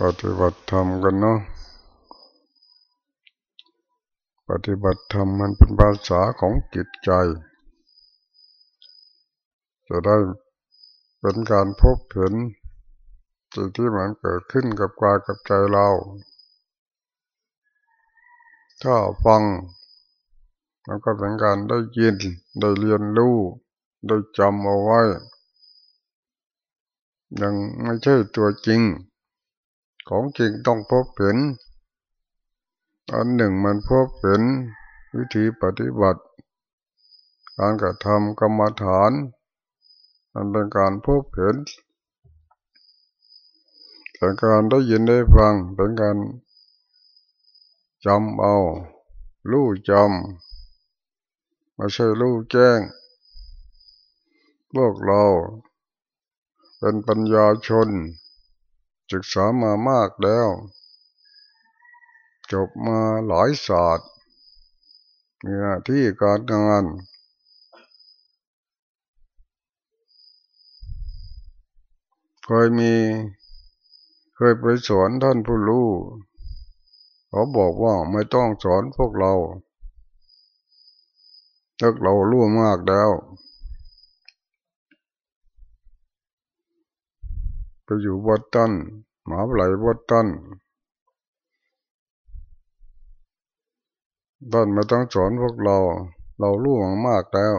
ปฏิบัติธรรมกันเนาะปฏิบัติธรรมมันเป็นภาษาของจิตใจ จะได้เป็นการพบเห็นสิ่งที่มันเกิดขึ้นกับกายกับใจเรา ถ้าฟังมันก็เป็นการได้ยิน ได้เรียนรู้ ได้จำเอาไว้ ยังไม่ใช่ตัวจริง ของจริงต้องพบเห็น อันหนึ่งมันพบเห็นวิธีปฏิบัติ การกระทำกรรมฐาน มันเป็นการพบเห็นเป็นการได้ยินได้ฟังเป็นการจำเอา รู้จำไม่ใช่รู้แจ้งพวกเรา เป็นปัญญาชน ศึกษามามากแล้ว จบมาหลายศาสตร์มีหน้าที่การงานเคยมีเคยไปสอนท่านผู้รู้เขาบอกว่าไม่ต้องสอนพวกเราพวกเรารู้มากแล้ว ไปอยู่วัดตันหมาไหลวัดตันท่านไม่ต้องสอนพวกเรา เรารู้มากแล้ว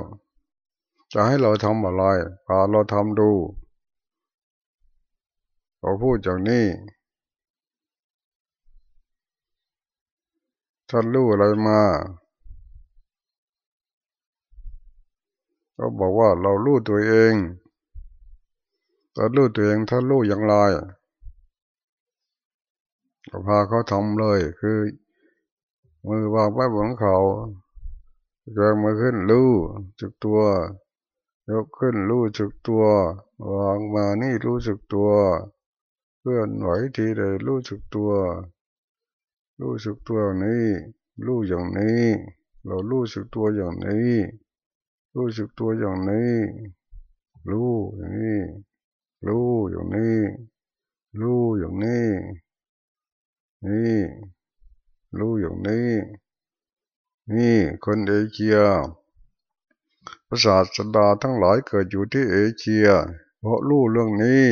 จะให้เราทำอะไรพาเราทำดูเขาพูดอย่างนี้ท่านรู้อะไรมาเขาบอกว่าเรารู้ตัวเอง ถ้ารู้ตัวเองถ้ารู้อย่างไรก็พาเขาทำเลย คือ มือวางไว้บนเขาแรงมือขึ้นรู้จุกตัว ยกขึ้นรู้จุกตัว วางมานี่รู้จุกตัวเพื่อนไหวทีใดรู้จุกตัว รู้จุกตัวนี้ รู้อย่างนี้ เรารู้จุกตัวอย่างนี้ รู้จุกตัวอย่างนี้ รู้อย่างนี้ รู้อย่างนี้รู้อย่างนี้นี่รู้อย่างนี้นี่คนเอเชียภาษาสดาทั้งหลายเกิดอยู่ที่เอเชีย เพราะรู้เรื่องนี้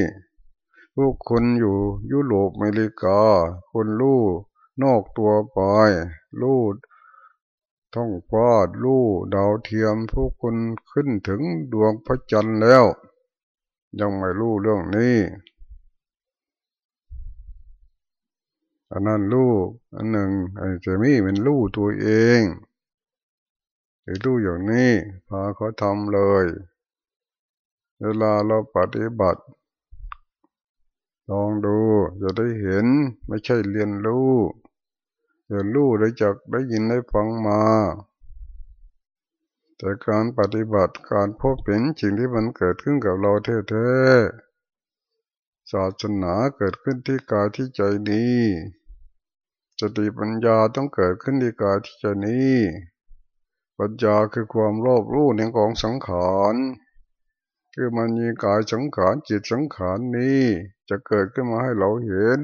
พวกคนอยู่ยุโรปอเมริกา คนรู้นอกตัวไปรู้ท้องฟ้ารู้ดาวเทียมพวกคนขึ้นถึงดวงพระจันทร์แล้ว ยังไม่รู้เรื่องนี้ อันนั้นรู้อันหนึ่งไอ้เจมี่มันรู้ตัวเองไอ้รู้อย่างนี้พาเขาทำเลย เวลาเราปฏิบัติลองดูจะได้เห็นไม่ใช่เรียนรู้เรียนรู้ได้จากได้ยินได้ฟังมา แต่การปฏิบัติการพบเห็นสิ่งที่มันเกิดขึ้นกับเราแท้ๆศาสนาเกิดขึ้นที่กายที่ใจนี้สติปัญญาต้องเกิดขึ้นที่กายที่ใจนี้ ปัญญาคือความรอบรู้ในของสังขารคือมันมีกายสังขารจิตสังขารนี้ จะเกิดขึ้นมาให้เราเห็น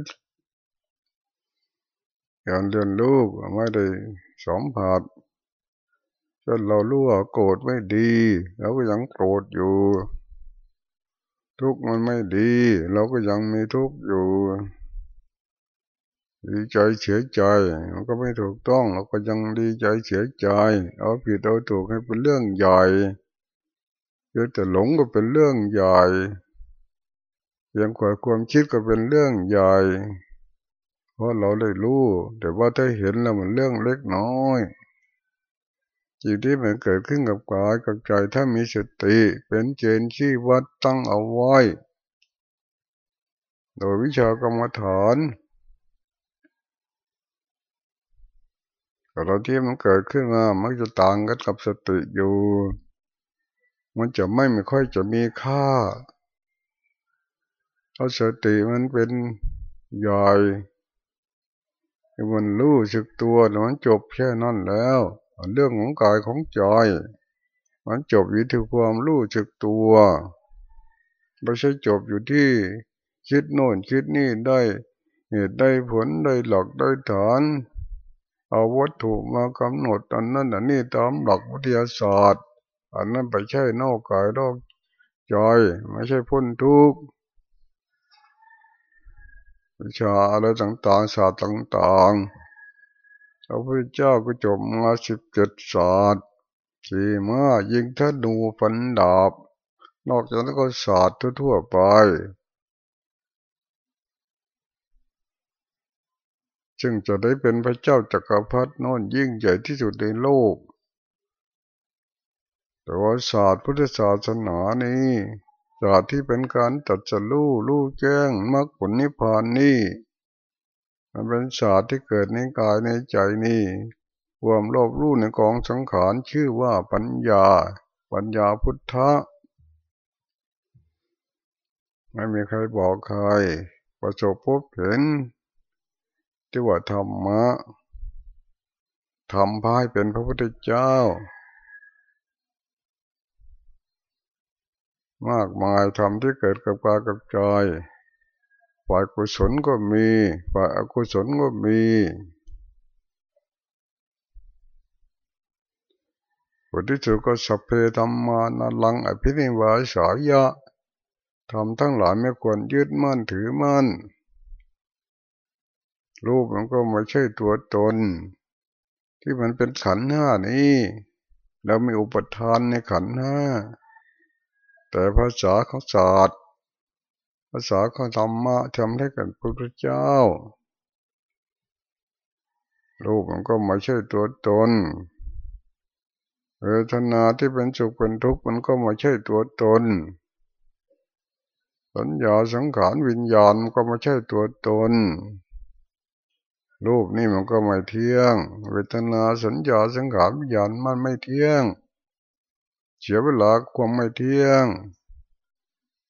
การเรียนรู้ไม่ได้สมผัส จนเรารู้ว่าโกรธไม่ดีเราก็ยังโกรธอยู่ ทุกมันไม่ดี เราก็ยังมีทุกข์อยู่ดีใจเสียใจมันก็ไม่ถูกต้อง เราก็ยังดีใจเสียใจ เอาผิดเอาถูกให้เป็นเรื่องใหญ่เกิดแต่หลงก็เป็นเรื่องใหญ่เพียงควาความคิดก็เป็นเรื่องใหญ่เพราะเราได้รู้ แต่ว่าถ้าเห็นแล้วมันเรื่องเล็กน้อย สิ่งที่มันเกิดขึ้นกับกายกับใจถ้ามีสติเป็นเจนที่วัดตั้งเอาไว้ โดยวิชากรรมฐานแต่ที่มันเกิดขึ้นมามักจะต่างกันกับสติอยู่ มันจะไม่ไม่ค่อยจะมีค่าเพราะสติมันเป็นใหญ่มันรู้สึกตัวมันจบแค่นั้นแล้ว เรื่องของกายของใจมันจบอยู่ที่ความรู้จึกตัวไม่ใช่จบอยู่ที่คิดโน่นคิดนี่ได้เหตุได้ผลได้หลักได้ฐานเอาวัตถุมากำหนดอันนั้นอันนี้ตามหลักวิทยาศาสตร์ อันนั้นไปใช่นอกกายนอกใจไม่ใช่พ้นทุกข์วิชาอะไรต่างๆศาสตร์ต่างๆ พระพุทธเจ้าก็จบมาสิบเจ็ดศาสตร์ขี่เม้ายิงธนูฟันดาบ นอกจากนั้นก็ศาสตร์ทั่วๆไปจึงจะได้เป็นพระเจ้าจักรพรรดินอนยิ่งใหญ่ที่สุดในโลก แต่ว่าศาสตร์พุทธศาสนานี้ศาสตร์ที่เป็นการตัดจะลู่ลู่แจ้งมรรคผลนิพพานนี่ มันเป็นศาสตร์ที่เกิดในกายในใจนี่ความรอบรู้ในกองสังขารชื่อว่าปัญญา ปัญญาพุทธะไม่มีใครบอกใคร ประสบพบเห็น ที่ว่าธรรมะทำพายเป็นพระพุทธเจ้า มากมายธรรมที่เกิดกับกายกับใจ ฝ่ายกุศลก็มีฝ่ายอกุศลก็มีบทที่สุดก็สัพเพธรรมานาลังอภินิวาสายะทำทั้งหลายไม่ควรยึดมั่นถือมั่น รูปมันก็ไม่ใช่ตัวตน ที่มันเป็นขันห้านี้แล้วมีอุปทานในขันห้าแต่ภาษาของศาสตร์าษาของธรรมะทำให้กันพระพุทธเจ้า รูปมันก็ไม่ใช่ตัวตนเวทนาที่เป็นสุขเป็นทุกข์มันก็ไม่ใช่ตัวตน สัญญาสังขารวิญญาณมันก็ไม่ใช่ตัวตน รูปนี่มันก็ไม่เที่ยง เวทนาสัญญาสังขารวิญญาณมันไม่เที่ยง เสียเวลาความไม่เที่ยง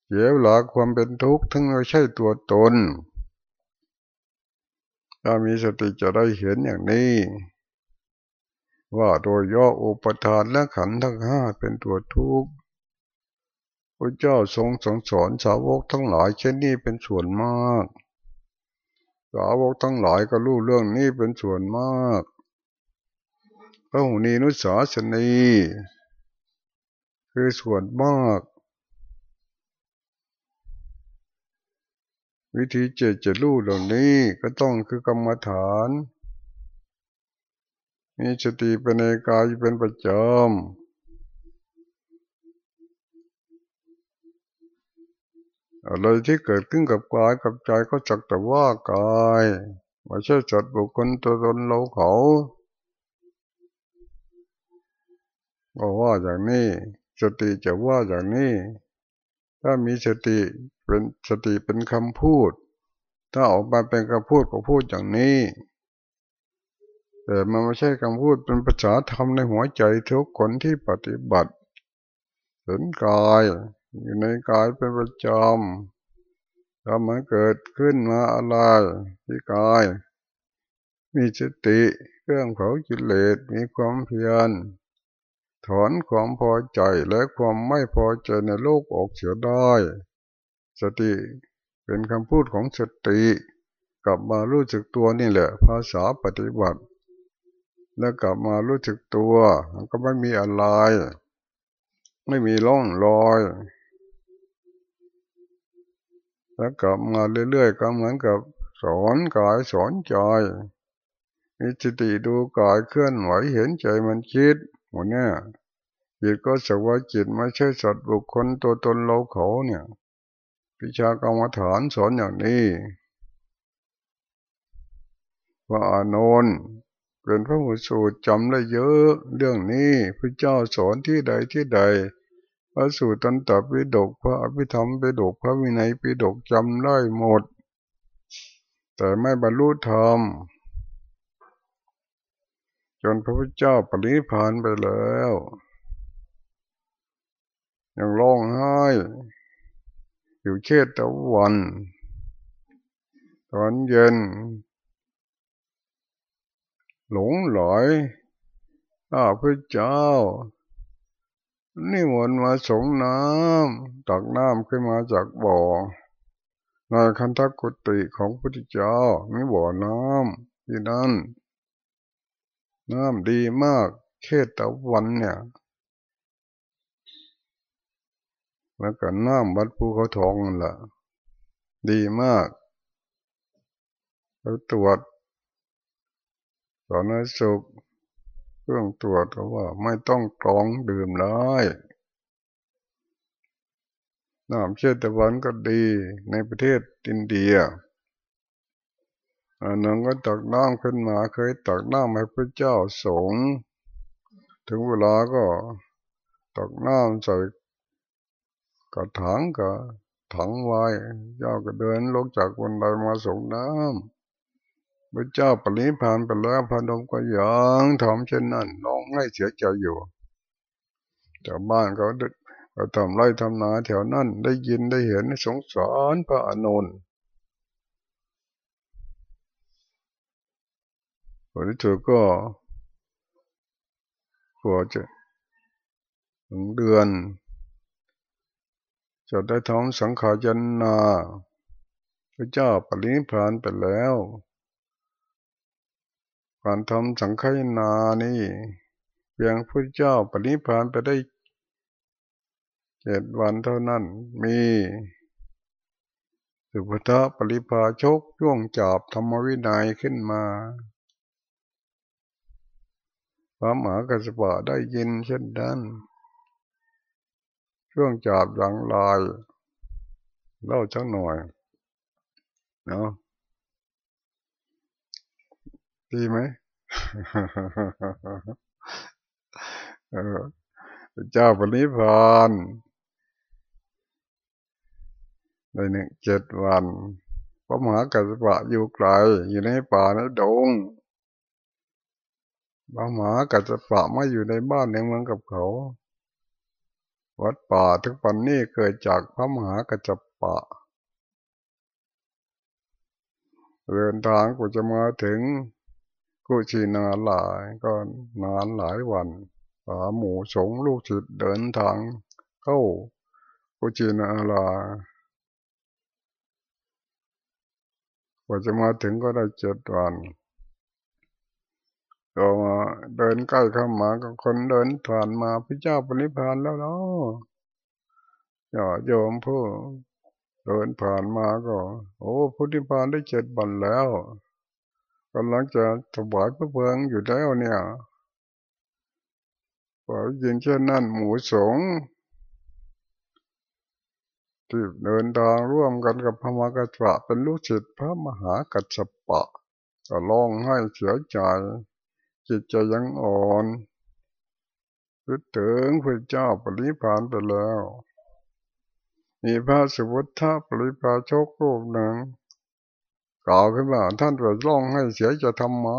เสียเวลาความเป็นทุกข์ทั้งไม่ใช่ตัวตน ถ้ามีสติจะได้เห็นอย่างนี้ ว่าโดยย่ออุปทานและขันธ์ทั้งห้าเป็นตัวทุกข์พระเจ้าทรงสอนสอนสาวกทั้งหลายเช่นนี้เป็นส่วนมาก สาวกทั้งหลายก็รู้เรื่องนี้เป็นส่วนมากพระหุนีนุสาสนี คือส่วนมาก วิธีเจจะรู้เหล่านี้ก็ต้องคือกรรมฐาน มีสติเป็นในกายเป็นประจำอะไรที่เกิดขึ้นกับกายกับใจก็จักแต่ว่ากายไม่ใช่จัดบุคคลตัวตนเราเขาก็ว่าอย่างนี้สติจะว่าอย่างนี้ ถ้ามีสติ เป็นสติเป็นคำพูด ถ้าออกมาเป็นคำพูดก็พูดอย่างนี้แต่มันไม่ใช่คำพูดเป็นภาษาธรรมในหัวใจทุกคนที่ปฏิบัติเห็นกายอยู่ในกายเป็นประจำถ้ามันเกิดขึ้นมาอะไรที่กาย มีสติเครื่องเผาจิเลสมีความเพียรถอนความพอใจและความไม่พอใจในโลกออกเสียได้ สติเป็นคำพูดของสติ กลับมารู้จักตัวนี่แหละ ภาษาปฏิบัติ แล้วกลับมารู้จักตัวมันก็ไม่มีอะไร ไม่มีร่องรอย แล้วกลับมาเรื่อยๆก็เหมือนกับสอนกายสอนใจมีสติดูกายเคลื่อนไหวเห็นใจมันคิดหมดเนี่ยจิตก็สักว่าจิตไม่ใช่สัตว์บุคคลตัวตนเราเขาเนี่ย พิชากรรมฐานสอนอย่างนี้ว่าอานนท์เป็นพระหูสูตรจำได้เยอะ เรื่องนี้พระเจ้าสอนที่ใดที่ใด พระสูตรตันตปิฎกพระอภิธรรมปิฎกพระวินัยปิฎกจำได้หมด แต่ไม่บรรลุธรรมจนพระพุทธเจ้าปรินิพานไปแล้ว ยังร้องไห้ อยู่เชตตะวัน ตอนเย็น หลงหลอยข้าพระเจ้า นี่มนมาสงน้ำตักน้ำขึ้นมาจากบ่อในคันธกุติของพุทธเจ้ามีบ่อน้ำที่นั่นน้ำดีมากเขตตะวันเนี่ย แล้วก็น้ำวัดภูเขาทองนั่นแหละดีมากแล้วตรวจตอนนั้สุกเครื่องตรวจก็ว่าไม่ต้องกรองดื่มเลยน้ำเชื้อตะวันก็ดีในประเทศอินเดียอันนั้นก็ตักน้ำขึ้นมาเคยตักน้ำให้พระเจ้าสงถึงเวลาก็ตักน้ำใส่ กระถางกับถังไว้เจ้าก็เดินลงจากบนไดมาส่งน้ำพระเจ้าปริพานไปแล้วพนมก็ยังทำเช่นนั้นน้องให้เสียใจอยู่ชาวบ้านเขาเราทำไรทำนาแถวนั้นได้ยินได้เห็นสงสารพระอนุนผลที่สุดก็พอจะถึงเดือน จะได้ท้องสังขารนนาพระเจ้าปรินิพานไปแล้วการทำสังขารนานี่เพียงพระเจ้าปรินิพานไปได้เจ็ดวันเท่านั้นมีสุภะปริภาชกย่วงจับธรรมวินัยขึ้นมาพระมหากัสปะได้ยินเช่นนั้น ช่วงจับหลังลายเล่าชักหน่อยเนาะดีไหมเจ้าปณิพานในหนึ่งเจ็ดวันพระมหากัสปะอยู่ไกล อยู่ในป่าในดงพระมหากัสปะไม่อยู่ในบ้านในเมืองกับเขา วัดป่าทุกปันนี้เกิดจากพระมหากัสปะเดินทางกูจะมาถึงกุชินาหลายก็นานหลายวันสาหมูสงลูกศิษย์เดินทางเข้ากุชินาลากว่าจะมาถึงก็ได้เจ็ดวัน ก็มาเดินใกล้เข้ามาก็คนเดินผ่านมาพระเจ้าปณิพานแล้วเนาะอย่าโยมผู้เดินผ่านมาก็ โอ้พุทธิพานได้เจ็ดวันแล้วกำลังจะถวายพระเพลิงอยู่แล้วเนี่ยพอยินเช่นนั้นหมูสงที่เดินทางร่วมกันกับพระมกัสปะเป็นลูกศิษย์พระมหากัสปะก็ร้องให้เสียใจ จิตใจยังอ่อนคิดถึงพระเจ้าปริพานไปแล้ว มีพระสุวัฒปริพาชครูปหนึ่งกล่าวขึ้นว่าท่านไปร้องให้เสียจะทำไม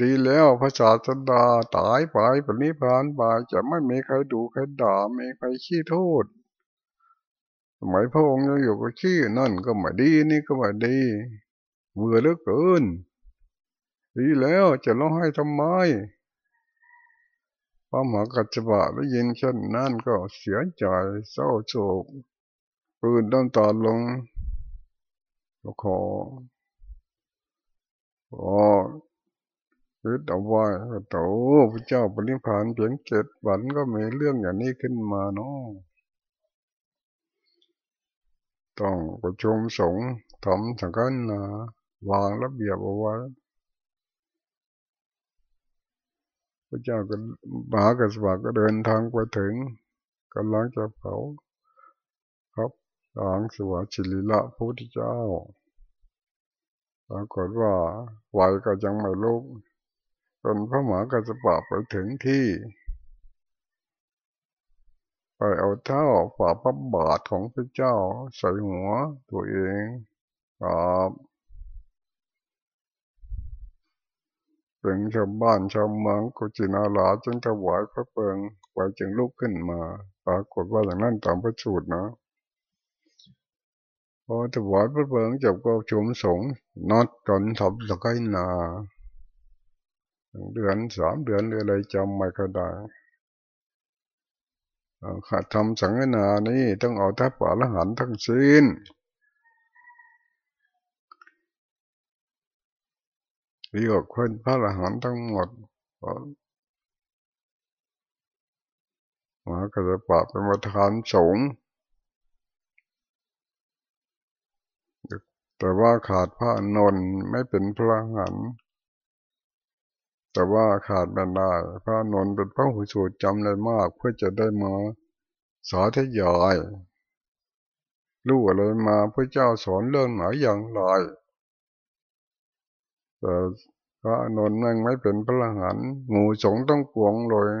ดีแล้วพระศาสดาตายไปปณิพานไปจะไม่มีใครดูใครด่าไม่ใครขี้โทษสมัยพระองค์ยังอยู่ก็ขี้นั่นก็ไม่ดีนี่ก็ไม่ดีเบื่อเหลือเกิน ดีแล้วจะร้องให้ทำไมพระมหากัจจบะได้ยินเช่นนั่นก็เสียใจเศร้าโศกปืนต้นตาลงขอขอคิดเอาไว้โตพระเจ้าปริพานเพียงเจ็ดวันก็มีเรื่องอย่างนี้ขึ้นมาเนาะต้องประชุมสงฆ์ทำสังกันะวางระเบียบเอาไว้ พระเจ้าก็มหากษัตริย์ก็เดินทางไปถึงกำลังจะเผาครับหลังสวชิลิละพระพุทธเจ้าปรากฏว่าไหวก็ยังไม่ลุกจนพระหมากัสปะไปถึงที่ ไปเอาเท้าฝ่าพระบาทของพระเจ้าใส่หัวตัวเองครับ เป็นชาวบ้านชาวเมืองกุจินาลาจึงถวายพระเปิงไว้จึงลุกขึ้นมา ปรากฏว่าอย่างนั้นตามพระสูตรนะพอถวายพระเปิงจบก็ชุมสงนอดจนทบสกายนาเดือนสามเดือนหรืออะไรจำไม่ค่อยได้ขาดทำสังฆนานี้ต้องเอาทัพปะละหันทั้งสิ้น ดีกว่าคนพระละหันทั้งหมดมหากระปะเป็นประธานสงฆ์แต่ว่าขาดพระนนท์ไม่เป็นพระหัน แต่ว่าขาดไม่ได้พระนนท์เป็นพระหูสูตรจำได้มาก เพื่อจะได้มาสาธยายรู้อะไรมาพระเจ้าสอนเรื่องไหนอย่างไร แต่พระนนท์นั่งไม่เป็นพระหันหมู่สงต้องปวงเลย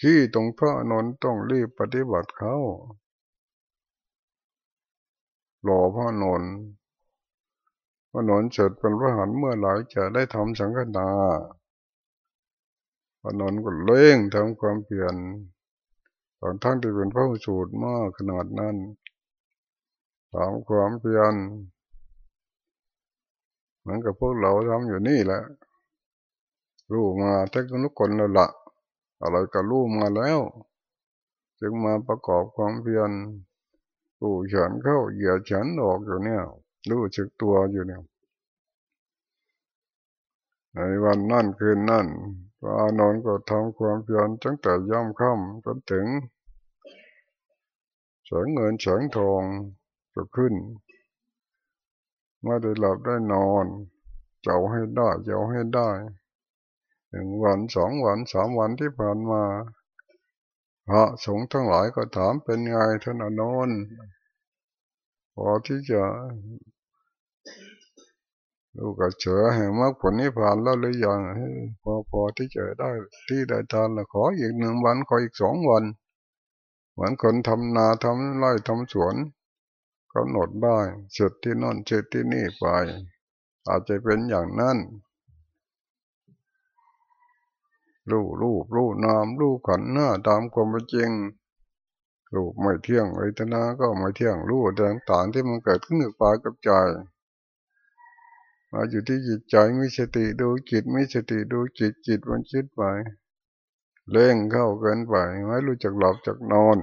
ขี้ตรงพระนนท์ต้องรีบปฏิบัติเขารอพระนนท์พระนนท์เสร็จเป็นพระหันเมื่อไหร่จะได้ทำสังฆนาพระนนท์ก็เล่งทำความเปลี่ยนตอนทั้งที่เป็นพระสูตรมากขนาดนั้นทำความเปลี่ยน เหมือนกับพวกเราทำอยู่นี่แหละรู้มาเทคนิคคนแล้วละอะไรก็รู้มาแล้ว จึงมาประกอบความเพียรรู้ฉินเข้าเหยียดฉันออกอยู่เนี่ยรู้จึกตัวอยู่เนี่ยในวันนั่นคืนนั่นพระนอนก็ทำความเพียรตั้งแต่ย่ำค่ำจนถึงแสงเงินแสงทองจะขึ้น ไม่ได้หลับได้นอนเจ้าให้ได้เจ้าให้ได้หนึ่งวันสองวันสามวันที่ผ่านมาพระสงฆ์ทั้งหลายก็ถามเป็นไงท่านอนนพอที่จะลูกก็เฉอแห่งมรรคผลนิพพานแล้วหรือยังพอพอที่จะได้ที่ได้ทานแล้วขออีกหนึ่งวันขออีกสองวัน เหมือนคนทำนาทำไร่ทำสวน กำหนดได้เสร็จที่นั่นเสร็จที่นี่ไป อาจจะเป็นอย่างนั้นรู้รูปรู้นามรู้ขันหน้าตามความเป็นจริงรูปไม่เที่ยงเวทนาก็ไม่เที่ยงรู้ต่างๆที่มันเกิดขึ้นกับกากับใจมาอยู่ที่จิตใจมีสติดูจิตมีสติดูจิตจิตมันคิดไปเล่งเข้าเกินไปไม่รู้จักหลับจักนอน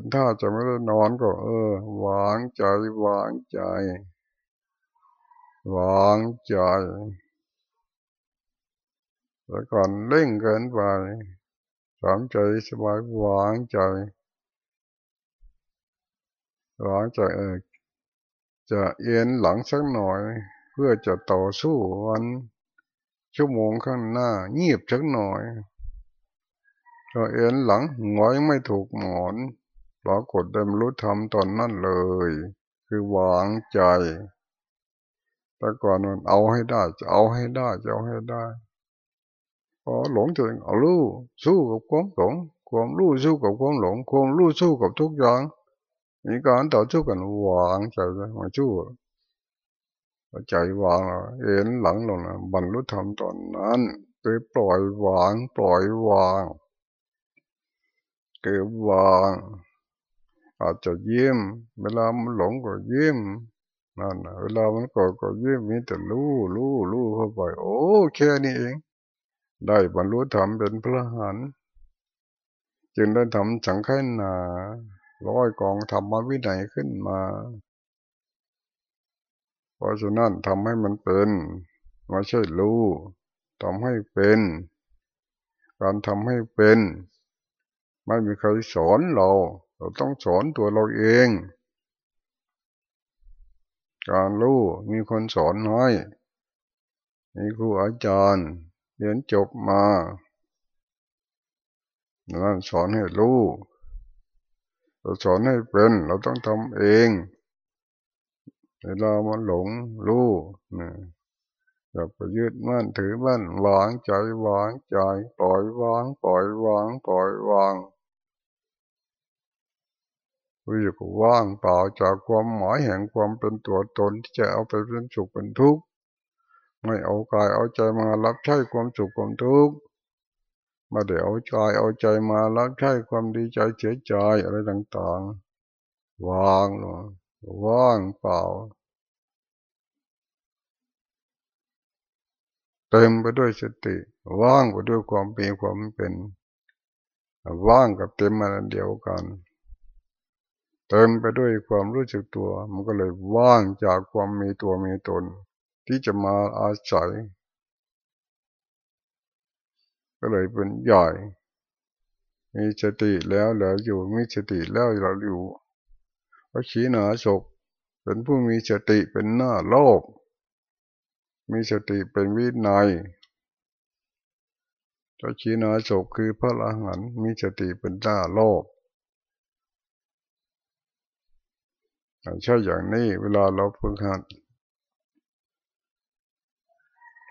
นถ้าจะไม่ได้นอนก็ เออวางใจวางใจ วางใจแต่ก่อนเล่งเกินไปสามใจสบายวางใจวางใจเออจะเอ็นหลังสักหน่อย เพื่อจะต่อสู้วัน ชั่วโมงข้างหน้าเงียบสักหน่อยก็เอ็นหลังหงอยไม่ถูกหมอน ปรากฏได้รู้ทำตอนนั้นเลย คือวางใจ แต่ก่อนมันเอาให้ได้ จะเอาให้ได้ จะเอาให้ได้พอหลงตัวเองเอารู้สู้กับความหลงความรู้สู้กับความหลงความรู้สู้กับทุกอย่างมีการต่อสู้กันวางใจมาชู้ใจวางเอ็นหลังลงนะบรรลุธรรมตอนนั้นไปปล่อยวาง ปล่อยวาง เก็บวาง อาจจะยิ้ม เวลามันหลงก็ยิ้มนั่นนะเวลามันโกรธก็ยิ้มมีแต่รู้รู้รู้เข้าไป โอ้แค่นี้เอง ได้บรรลุธรรมเป็นพระหันจึงได้ทำสังขนาร้อยกองธรรมวินัยขึ้นมา เพราะฉะนั้นทำให้มันเป็นไม่ใช่รู้ทำให้เป็น การทำให้เป็น ไม่มีใครสอนเรา เราต้องสอนตัวเราเอง การรู้มีคนสอนน้อยมีครูอาจารย์เรียนจบมานั่นสอนให้รู้เราสอนให้เป็น เราต้องทำเองเวลามันหลงรู้นะอย่าไปยึดมั่นถือมั่นวางใจวางใจ ปล่อยวาง ปล่อยวาง ปล่อยวาง รู้สึกว่างเปล่าจากความหมายแห่งความเป็นตัวตนที่จะเอาไปเป็นสุขเป็นทุกข์ไม่เอากายเอาใจมารับใช้ความสุขความทุกข์มาเดี๋ยวเอาใจเอาใจมารับใช้ความดีใจเฉยใจอะไรต่างๆ วางลงว่างเปล่า เต็มไปด้วยสติ ว่างไปด้วยความเป็นความเป็น ว่างกับเต็มมันเดียวกัน เต็มไปด้วยความรู้สึกตัว มันก็เลยว่างจากความมีตัวมีตน ที่จะมาอาศัย ก็เลยเป็นใหญ่ มีสติแล้วเหลืออยู่มีสติแล้วเราอยู่พระขีณาสกเป็นผู้มีสติเป็นหน้าโลก มีสติเป็นวินัยพระขีณาสกคือพระอรหันต์มีสติเป็นหน้าโลก ใช่อย่างนี้เวลาเราฝึกหัด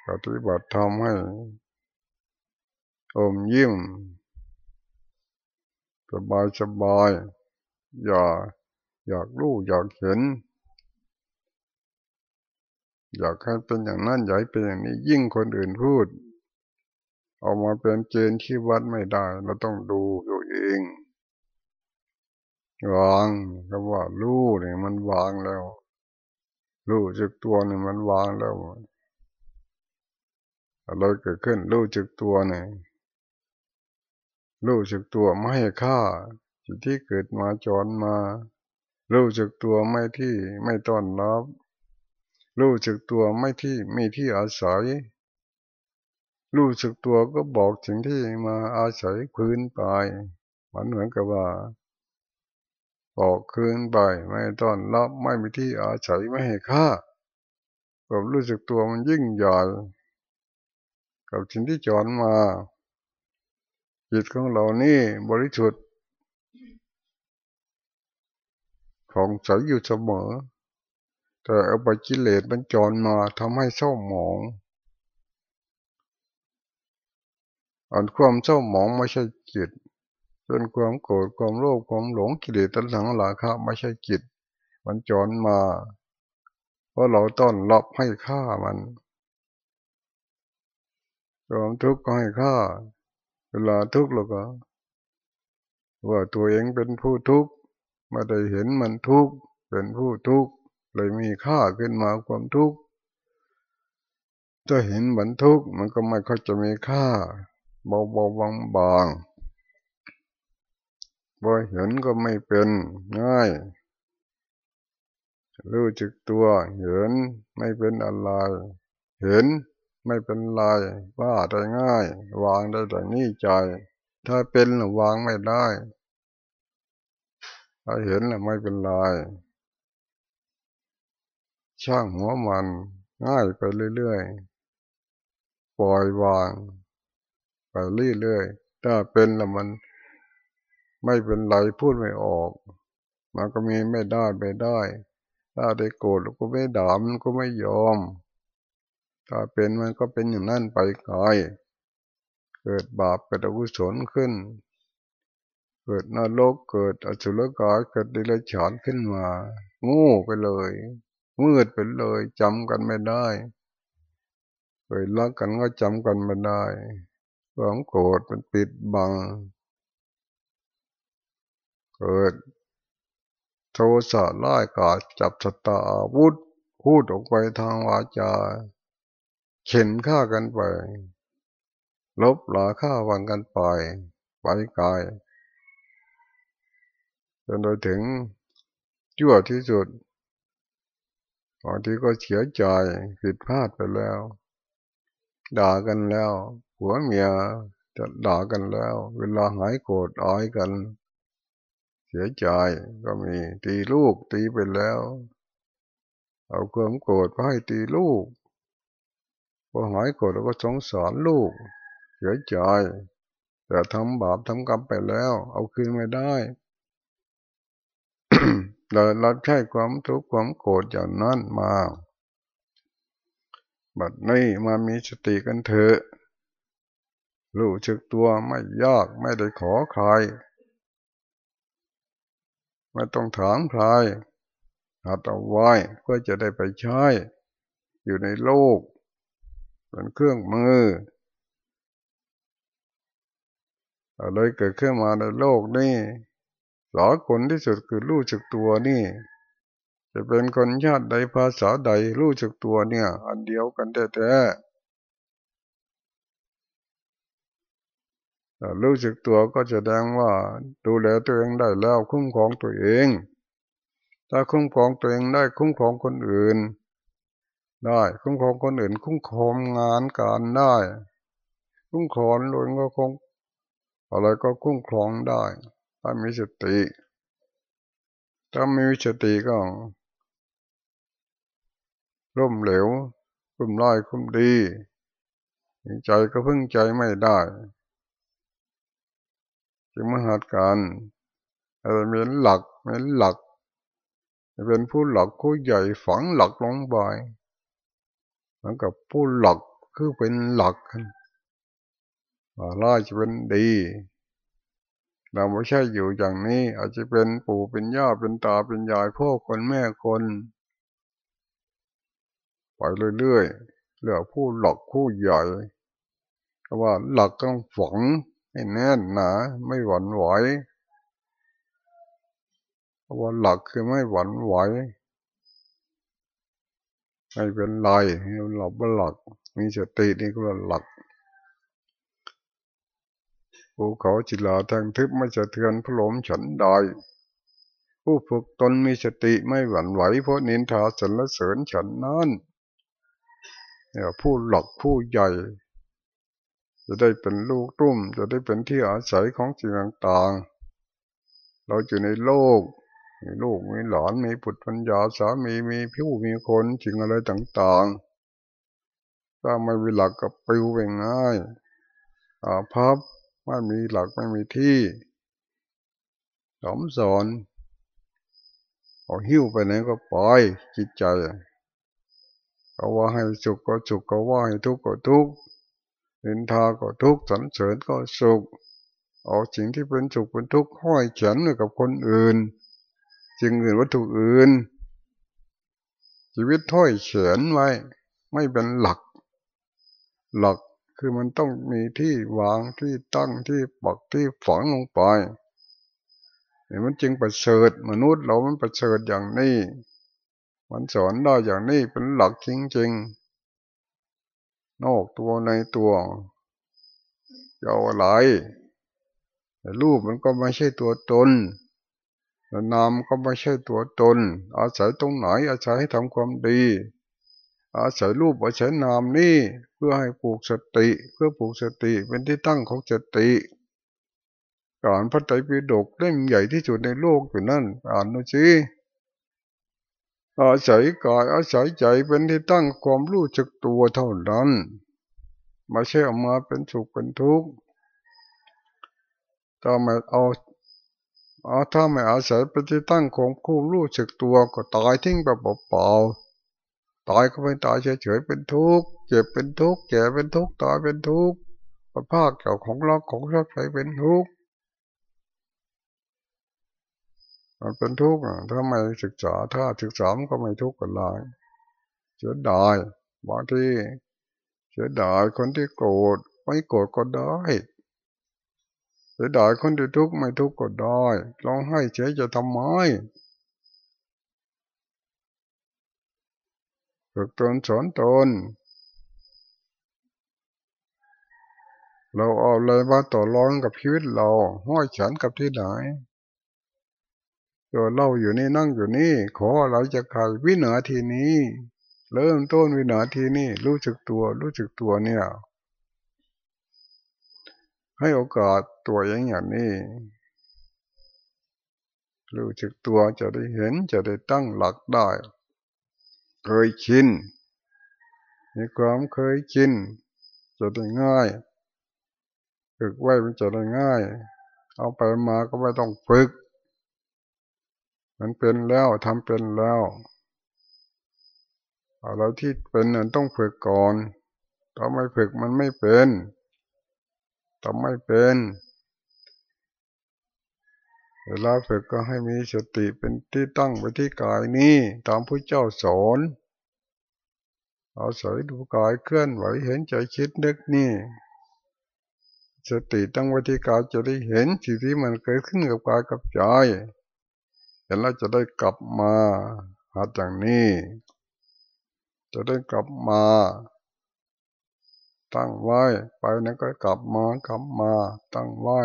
ปฏิบัติทำให้อมยิ้มสบายสบาย อย่าอยากรู้อยากเห็น อยากให้เป็นอย่างนั้นอยากเป็นอย่างนี้ยิ่งคนอื่นพูด ออกมาเป็นเกณฑ์ที่วัดไม่ได้ เราต้องดูตัวเอง วางคำว่ารู้เนี่ยมันวางแล้วรู้จักตัวเนี่ยมันวางแล้วอะไรเกิดขึ้นรู้จักตัวเนี่ยรู้จักตัวไม่ให้ค่าสิ่งที่เกิดมาจรมา รู้จักตัวไม่ที่ไม่ต้อนรับรู้จักตัวไม่ที่ไม่ที่อาศัยรู้จักตัวก็บอกสิ่งที่มาอาศัยพื้นไปมันเหมือนกับว่า บอกคืนไปไม่ต้อนรับไม่มีที่อาศัยไม่ให้ค่าผมรู้สึกตัวมันยิ่งใหญ่กับสิ่งที่จอนมาจิตของเรานี่บริสุทธิ์ของใสอยู่เสมอ แต่เอาไปกิเลสมันจอนมาทำให้เศร้าหมองอันความเศร้าหมองไม่ใช่จิต เป็นความโกรธความโลภความหลงกิเลสตัณหาหลาคะไม่ใช่จิต มันจอนมา เพราะเราต้อนรับให้ค่ามันความทุกข์ก็ให้ค่า เวลาทุกข์เราก็ ว่าตัวเองเป็นผู้ทุกข์มาได้เห็นมันทุกข์เป็นผู้ทุกข์เลยมีค่าขึ้นมาความทุกข์ถ้าเห็นมันทุกข์มันก็ไม่ค่อยจะมีค่า เบาๆบางๆ บ่เห็นก็ไม่เป็นง่าย รู้จักตัว เห็นไม่เป็นอะไร เห็นไม่เป็นไรว่าได้ง่าย วางได้แต่นี่ใจ ถ้าเป็นวางไม่ได้ ถ้าเห็นไม่เป็นไรช่างหัวมันง่ายไปเรื่อยๆ ปล่อยวาง ไปเรื่อยๆ ถ้าเป็นแล้วมัน ไม่เป็นไรพูดไม่ออก มันก็มีไม่ได้ไม่ได้ ถ้าได้โกรธก็ไม่ด่ามันก็ไม่ยอม ถ้าเป็นมันก็เป็นอย่างนั้นไปไกลเกิดบาปเกิดอกุศลขึ้น เกิดนรกเกิดอสุรกายเกิดดิเลฉานขึ้นมางูไปเลย มืดไปเลยจำกันไม่ได้เคยรักกันก็จำกันไม่ได้ความโกรธมันปิดบัง เกิด โทสะไล่กาจับสตาอาวุธพูดออกไปทางวาจา เข็นฆ่ากันไป ลบหลาฆ่าวังกันไปไปกายจนโดยถึงชั่วที่สุดบางทีก็เสียใจผิดพลาดไปแล้ว ด่ากันแล้วผัวเมียจะด่ากันแล้ว เวลาหายโกรธอ้อยกัน เสียใจก็มีตีลูกตีไปแล้ว เอาความโกรธไปให้ตีลูกพอหายโกรธเราก็สงสารลูก เสียใจแต่ทำบาปทำกรรมไปแล้ว เอาคืนไม่ได้เราเราใช้ความทุกข์ความโกรธอย่างนั้นมาบัดนี้มามีสติกันเถอะรู้จึกตัวไม่ยากไม่ได้ขอใคร ไม่ต้องถามใครหัดเอาไว้เพื่อจะได้ไปใช้ อยู่ในโลก เป็นเครื่องมืออะไรเกิดขึ้นมาในโลกนี่สาคนที่สุดคือรู้จักตัวนี่ จะเป็นคนชาติใดภาษาใดรู้จักตัวเนี่ย อันเดียวกันแท้ๆ รู้สึกตัวก็จะแสดงว่าดูแลตัวเองได้แล้วคุ้มครองตัวเอง ถ้าคุ้มครองตัวเองได้คุ้มครองคนอื่น ได้คุ้มครองคนอื่น คุ้มครองงานการได้ คุ้มครองโดยก็คงอะไรก็คุ้มครองได้ถ้ามีสติถ้าไม่มีสติก็ร่มเหลวคุ้มร้ายคุ้มดี ใจก็พึ่งใจไม่ได้ จึงมาหัดกันอะไรเป็นหลักเป็นหลักเป็นผู้หลักผู้ใหญ่ฝังหลักลงไปเหมือนกับผู้หลักคือเป็นหลักอะไรจะเป็นดี เราไม่ใช่อยู่อย่างนี้ อาจจะเป็นปู่เป็นย่าเป็นตาเป็นยายพ่อคนแม่คนไปเรื่อยๆเหลือผู้หลักผู้ใหญ่แต่ว่าหลักต้องฝัง ให้แน่นหนาไม่หวั่นไหวว่าหลักคือไม่หวั่นไหวไม่เป็นไรเราเป็นหลัก มีสตินี่ก็หลักภูเขาจิลาทางทึบไม่จะเทือนพระลมฉันใดผู้ฝึกตนมีสติไม่หวั่นไหวเพราะนินทาสรรเสริญฉันนั้นเนี่ยผู้หลักผู้ใหญ่ จะได้เป็นลูกตุ้ม จะได้เป็นที่อาศัยของสิ่งต่างๆ เราอยู่ในโลก มีลูกมีหลานมีปุตปัญญาสามีมีผิวมีคนสิ่งอะไรต่างๆ ถ้าไม่มีหลักกับปิวไปง่ายอาภัพไม่มีหลักไม่มีที่สมสอนเอาหิ้วไปไหนก็ปล่อยจิตใจเขาว่าให้สุขก็สุขเขาว่าให้ทุกข์ก็ทุกข์ นินทาก็ทุกข์สรรเสริญก็สุขเอาสิ่งที่เป็นสุขเป็นทุกข์ห้อยเขียนกับคนอื่นสิ่งอื่นวัตถุอื่น ชีวิตถ้อยเขียนไว้ ไม่เป็นหลัก หลักคือมันต้องมีที่วางที่ตั้งที่ปักที่ฝังลงไปเนี่มันจึงประเสริฐมนุษย์เรามันประเสริฐอย่างนี้ มันสอนได้อย่างนี้เป็นหลักจริงๆ นอกตัวในตัวจะเอาอะไรรูปมันก็ไม่ใช่ตัวตนนามก็ไม่ใช่ตัวตน อาศัยตรงไหน อาศัยให้ทำความดี อาศัยรูปอาศัยนามนี่เพื่อให้ปลูกสติ เพื่อปลูกสติเป็นที่ตั้งของสติการพระไตรปิฎกเล่มใหญ่ที่สุดในโลกอยู่นั่นอ่านดูสิ อาศัยกายอาศัยใจเป็นที่ตั้งความรู้จักตัวเท่านั้นไม่ใช่ออกมาเป็นสุขเป็นทุกข์ถ้าไม่เอาเอาถ้าไม่อาศัยเป็นที่ตั้งของคู่รู้จักตัวก็ตายทิ้งแบบเปล่าตายก็ไม่ตายเฉยๆเป็นทุกข์เจ็บเป็นทุกข์แก่เป็นทุกข์ตายเป็นทุกข์ประภาคเก่าของเราของชอบใจเป็นทุกข์ มันเป็นทุกข์ถ้าไม่ศึกษาถ้าศึกษามันก็ไม่ทุกข์กันเลยเสียดายบางทีเสียดายคนที่โกรธไม่โกรธก็ได้เสียดายคนที่ทุกข์ไม่ทุกข์ก็ได้ร้องไห้เฉยจะทำไมฝึกตนสอนตนเราเอาอะไรมาต่อรองกับชีวิตเราห้อยฉันกับที่ไหน ตัวเราอยู่นี่นั่งอยู่นี่ ขอเราจะใครวินาทีนี้ เริ่มต้นวินาทีนี้รู้จักตัวรู้จักตัวเนี่ย ให้โอกาสตัวอย่างอย่างนี้รู้จักตัวจะได้เห็นจะได้ตั้งหลักได้ เคยชินมีความเคยชินจะได้ง่าย ฝึกไว้มันจะได้ง่าย เอาไปมาก็ไม่ต้องฝึก มันเป็นแล้วทำเป็นแล้วอะไรที่เป็นนั้นต้องฝึกก่อนถ้าไม่ฝึกมันไม่เป็นทำไม่เป็น เวลาฝึกก็ให้มีสติเป็นที่ตั้งไว้ที่กายนี้ตามพระเจ้าสอนเอาศัยดูกายเคลื่อนไหวเห็นใจคิดนึกนี่ สติตั้งไว้ที่กายจะได้เห็นสิ่งที่มันเกิดขึ้นกับกายกับใจ ห็นแล้วจะได้กลับมาหัดอย่างนี้ จะได้กลับมา ตั้งไว้ไปนั้นก็กลับมากลับมา ตั้งไว้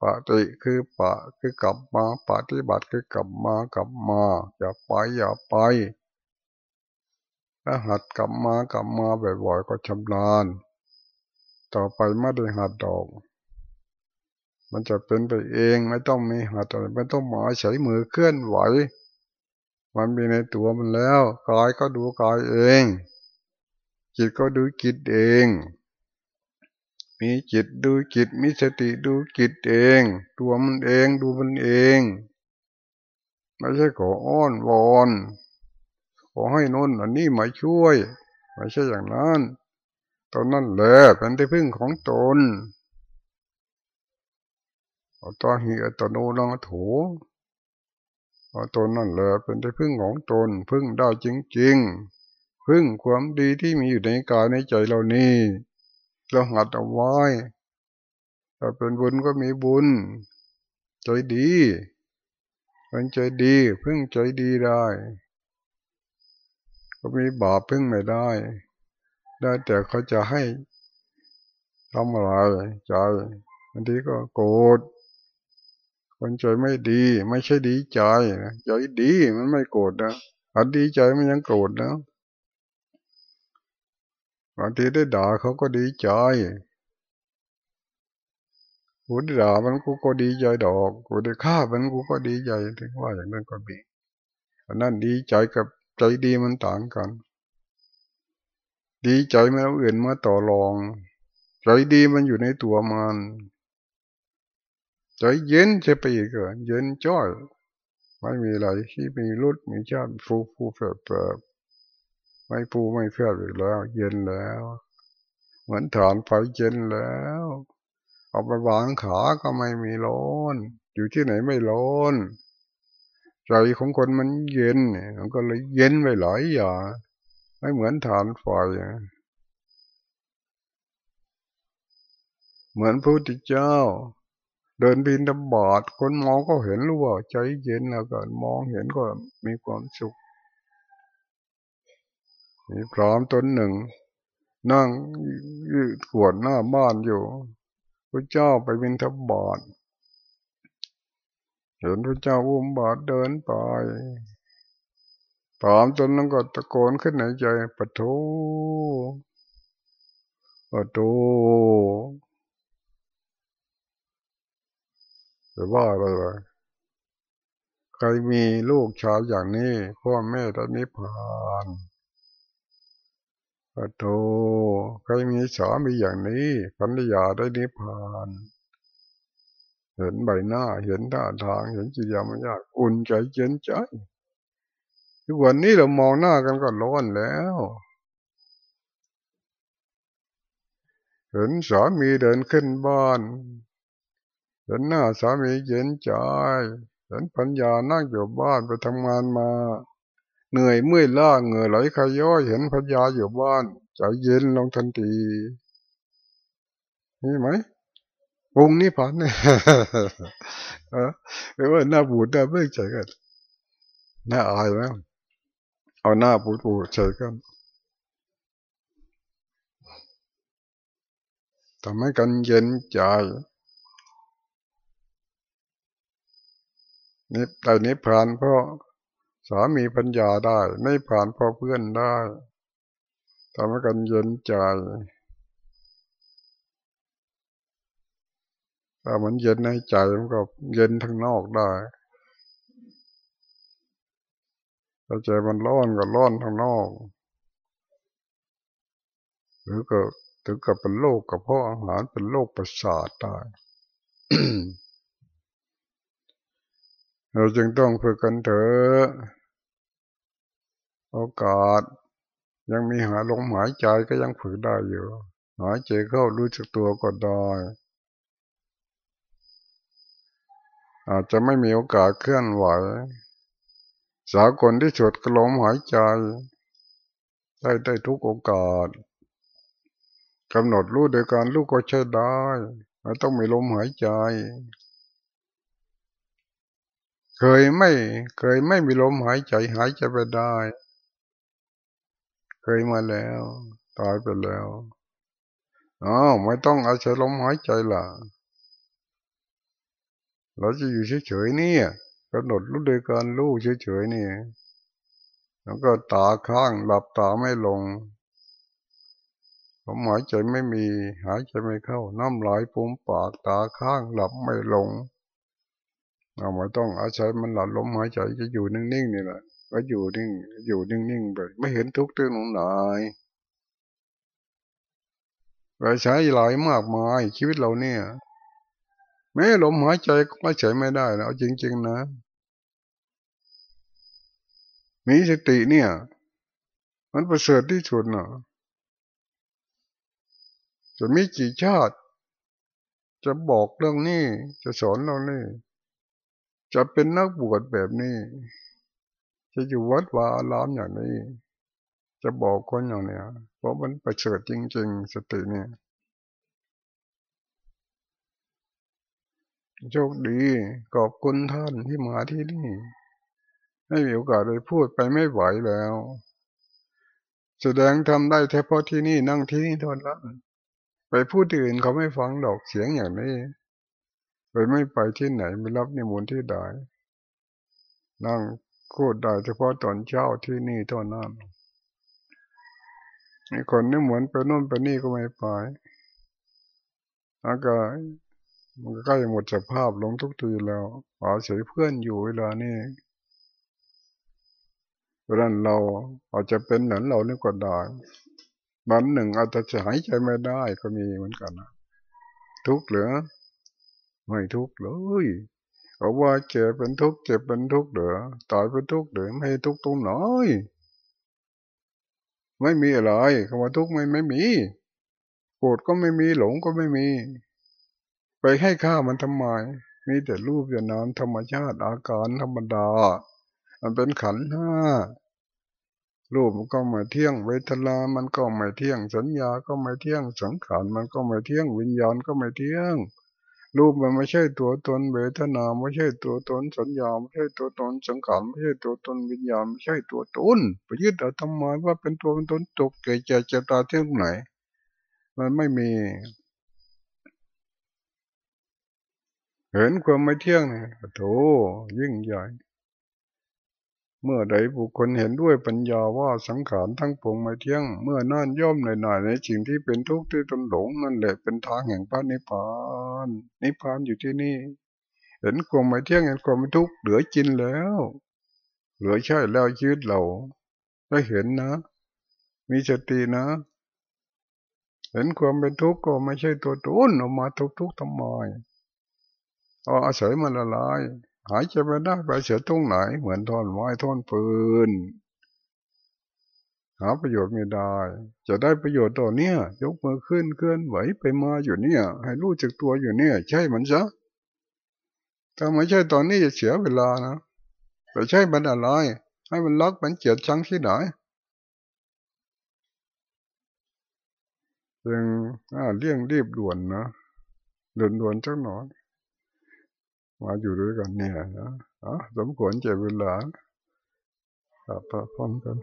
ปฏิคือปะคือกลับมาปฏิบัติคือกลับมากลับมาอย่าไปอย่าไปถ้าหัดกลับมากลับมาบ่อยๆก็ชำนาญต่อไปไม่ได้หัดดอก มันจะเป็นไปเองไม่ต้องมีหัดอะไรไม่ต้องหมาใช้มือเคลื่อนไหว มันมีในตัวมันแล้วกายก็ดูกายเอง จิตก็ดูจิตเอง มีจิตดูจิตมีสติดูจิตเอง ตัวมันเองดูมันเองไม่ใช่ขออ้อนวอนขอให้น้นอันนี้มาช่วยไม่ใช่อย่างนั้นตอนนั้นแหละเป็นที่พึ่งของตน อตัวหิอตโนลังถูตนนั่นแหละเป็นที่พึ่งของตนพึ่งได้จริงๆพึ่งความดีที่มีอยู่ในกายในใจเรานี่เราหัดเอาไว้ถ้าเป็นบุญก็มีบุญ ใจดีเป็นใจดีพึ่งใจดีได้ ก็มีบาปพึ่งไม่ได้ ได้แต่เขาจะให้ทำอะไรใจบางทีก็โกรธ คนใจไม่ดี ไม่ใช่ดีใจนะใจดีมันไม่โกรธนะอันดีใจมันยังโกรธนะบางทีได้ด่าเขาก็ดีใจกูได้ด่ามันกูก็ดีใจดอกกูได้ฆ่ามันกูก็ดีใจถึงว่าอย่างนั้นก็มีอันนั้นดีใจกับใจดีมันต่างกัน ดีใจไม่เอาอื่นมาต่อรอง ใจดีมันอยู่ในตัวมัน ใจเย็นจะไปอีกเย็นจ้อยไม่มีอะไรที่มีรุดมีชาติฟูฟูเฟื่อเฟื่อไม่ฟูไม่เฟื่ออีกแล้ว เย็นแล้ว เหมือนฐานไฟเย็นแล้ว เอาไปวางขาก็ไม่มีร้อนอยู่ที่ไหนไม่ร้อนใจของคนมันเย็นมันก็เลยเย็นไปหลายอย่างไม่เหมือนฐานไฟเหมือนพระพุทธเจ้า เดินบินตบาดคนมองก็เห็นรู้ว่าใจเย็นแล้วก็มองเห็นก็มีความสุข มีพร้อมตนหนึ่ง นั่งยืดขวดหน้าบ้านอยู่พระเจ้าไปบินทบาทเห็นพระเจ้าอุ้มบาทเดินไปถามจนนั้นก็ตะโกนขึ้นในใจปะโถปะโถจะว่าอะไรใครมีลูกชายอย่างนี้พ่อแม่ตอนนี้ผ่านปะโถใครมีสามีอย่างนี้พันยาได้นิพพาน เห็นใบหน้าเห็นท่าทางเห็นจิตยามยากอุ่นใจเย็นใจทุกวันนี้เรามองหน้ากันก็ร้อนแล้ว เห็นสามีเดินขึ้นบ้าน ห็นหน้าสามีเย็นใจเห็นปัญญานั่งอยู่บ้านไปทำงานมา เหนื่อยเมื่อยล้าเหงื่อไหลขย้อยเห็นปัญญาอยู่บ้านใจเย็นลงทันทีนี่ไหมวงนี้ผ่านเนี่ยเออเรียกว่าหน้าบูดหน้าเบื่อใจกันหน้าอายไหมเอาหน้าบูดบูดใจกันทำให้กันเย็นใจ นี่แต่นี้ผ่านเพราะสามีปัญญาได้ ไม่ผ่านเพราะเพื่อนได้ทำให้กันเย็นใจถ้ามันเย็นในใจมันก็เย็นทั้งนอกได้ถ้าใจมันร้อนก็ร้อนทั้งนอก หรือก็ถึงกับเป็นโรคกับเพราะอาหารเป็นโรคประสาทได้ เราจึงต้องฝึกกันเถอะโอกาส ยังมีหาลมหายใจก็ยังฝึกได้อยู่หายใจเข้ารู้จักตัวก็ได้อาจจะไม่มีโอกาสเคลื่อนไหว สากลที่สุดกลมหายใจ ได้ได้ทุกโอกาสกำหนดรู้โดยการรู้ก็ใช้ได้ไม่ต้องมีลมหายใจ เคยไม่เคยไม่มีลมหายใจหายใจไปได้ เคยมาแล้ว ตายไปแล้วอ้าวไม่ต้องอาศัยลมหายใจล่ะ เราจะอยู่เฉยๆนี่กำหนดรู้โดยการรู้เฉยๆนี่แล้วก็ตาข้างหลับตาไม่ลงลมหายใจไม่มี หายใจไม่เข้า น้ำไหลปุ่มปากตาข้างหลับไม่ลง เราไม่ต้องอาศัยมันหลับลมหายใจจะอยู่นิ่งๆนี่แหละก็อยู่นิ่ง อยู่นิ่งๆแบบไม่เห็นทุกข์ตื้นงไหนไปใช้หลายมากมายชีวิตเราเนี่ยแม้ลมหายใจก็ใช้ไม่ได้นะจริง ๆ นะ มีสติเนี่ย มันประเสริฐที่สุดนะจะมีกี่ชาติ จะบอกเรื่องนี้จะสอนเรานี่ จะเป็นนักบวชแบบนี้ จะอยู่วัดวาอารามอย่างนี้ จะบอกคนอย่างเนี้ยเพราะมันประเสริฐจริง ๆ สติเนี่ยโชคดีขอบคุณท่านที่มาที่นี่ให้มีโอกาสได้พูดไปไม่ไหวแล้ว แสดงทำได้เฉพาะที่นี่นั่งที่นี่เท่านั้นไปพูดอื่นเขาไม่ฟังดอกเสียงอย่างนี้ ไปไม่ไปที่ไหนไม่รับนิมนต์ที่ใดนั่งพูดได้เฉพาะตอนเช้าที่นี่เท่านั้นมีคนนี่เหมือนไปนู่นไปนี่ก็ไม่ไปอากาศมันก็ใกล้หมดสภาพลงทุกทีแล้วอาศัยเพื่อนอยู่เวลานี้เพราะนั้นเราอาจจะเป็นเหมือนเรานี่ก็ได้วันหนึ่งอาจจะหายใจไม่ได้ก็มีเหมือนกันทุกเหลือ ไม่ทุกเลยเอาว่าเจ็บเป็นทุกข์เจ็บเป็นทุกข์เดือตายเป็นทุกข์เดือไม่ทุกข์ตรงไหนไม่มีอะไรคำว่าทุกข์ไม่ไม่มีโกรธก็ไม่มีหลงก็ไม่มี ไปให้ค่ามันทำไม มีแต่รูปอย่างนั้นธรรมชาติอาการธรรมดา มันเป็นขันห้ารูปมันก็ไม่เที่ยงเวทนามันก็ไม่เที่ยงสัญญาก็ไม่เที่ยงสังขารมันก็ไม่เที่ยงวิญญาณก็ไม่เที่ยง รูปมันไม่ใช่ตัวตนเวทนาไม่ใช่ตัวตนสัญญาไม่ใช่ตัวตนสังขารไม่ใช่ตัวตนวิญญาณไม่ใช่ตัวตนไปยึดเอาทำไมว่าเป็นตัวเป็นตนตกเกิดเจ็บเจ็บตาเที่ยงไหน มันไม่มี เห็นความไม่เที่ยงเนี่ยโถยิ่งใหญ่ เมื่อใดบุคคลเห็นด้วยปัญญาว่าสังขารทั้งปวงไม่เที่ยง เมื่อนั่นย่อมหน่อยๆในสิ่งที่เป็นทุกข์ที่ตนหลงนั่นแหละเป็นทางแห่งพระนิพพาน นิพพานอยู่ที่นี่ เห็นความไม่เที่ยงเห็นความไม่ทุกข์เหลือจินแล้ว เหลือใช่แล้วชีวิตเราได้เห็นนะ มีสตินะ เห็นความเป็นทุกข์ก็ไม่ใช่ตัวตนออกมาทุกข์ทำไมเอาอาศัยมันละลาย หายใจไปได้ไปเสียตรงไหน เหมือนท่อนไม้ท่อนปืนหาประโยชน์ไม่ได้ จะได้ประโยชน์ต่อเนี้ยยกมือขึ้นเคลื่อนไหวไปมาอยู่เนี่ย ให้รู้จักตัวอยู่เนี่ย ใช่มันซะถ้าไม่ใช่ตอนนี้จะเสียเวลานะไปใช่มันอะไร ให้มันลักมันเจียดชังที่ไหนยังเลี่ยงรีบด่วนนะด่วนด่วนจังหน่อย มาอยู่ด้วยกันเนี่ยนะสมควรเจ็บเวลาพร้อมกัน